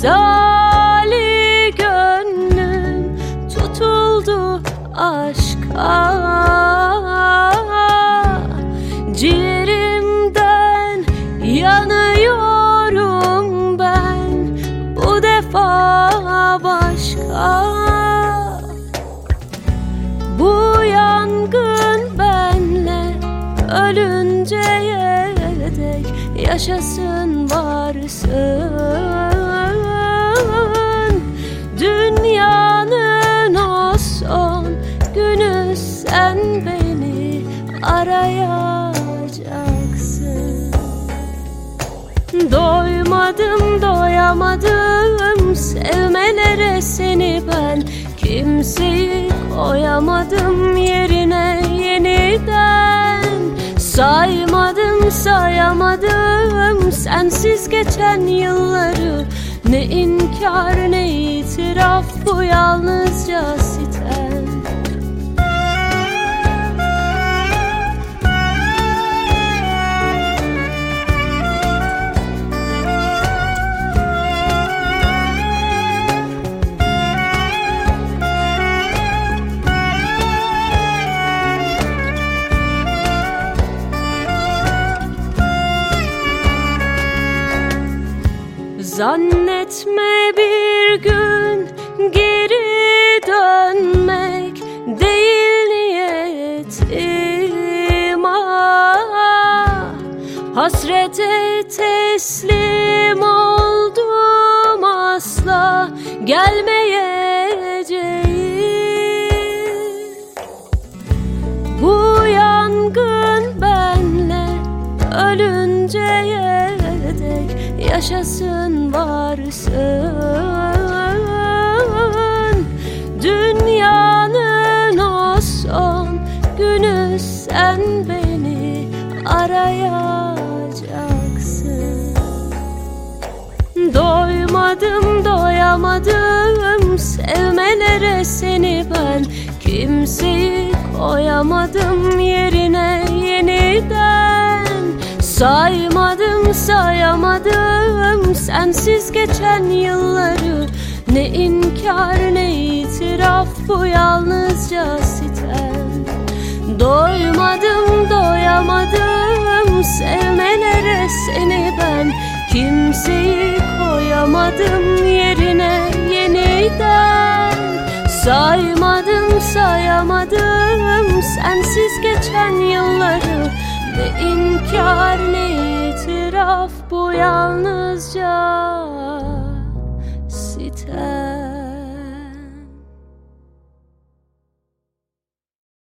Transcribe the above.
Zali gönlüm tutuldu aşka. Ciğerimden yanıyorum ben Bu defa başka. Bu yangın benle ölünceye dek Yaşasın varsın. Dünyanın o son günü sen beni arayacaksın. Doymadım doyamadım. Sevmelere seni ben Kimseyi koyamadım yerine yeniden. Saymadım sayamadım. Sensiz geçen yılları Ne inkar ne itiraf bu yalnızca sitem Zannetme bir gün geri dönmek değil niyetim ah. Hasrete teslim oldum asla gelmeyeceğim Bu yangın benle ölünceye dek yaşasın varsın Dünyanın o son günü sen beni arayacaksın. Doymadım doyamadım sevmelere seni ben Kimseyi koyamadım yerine yeniden. Saymadım sensiz geçen yılları Ne inkar ne itiraf bu yalnızca sitem. Doymadım doyamadım sevmelere seni ben. Kimseyi koyamadım yerine yeniden. Saymadım sayamadım sensiz geçen yılları Ne inkar itiraf bu yalnızca sitem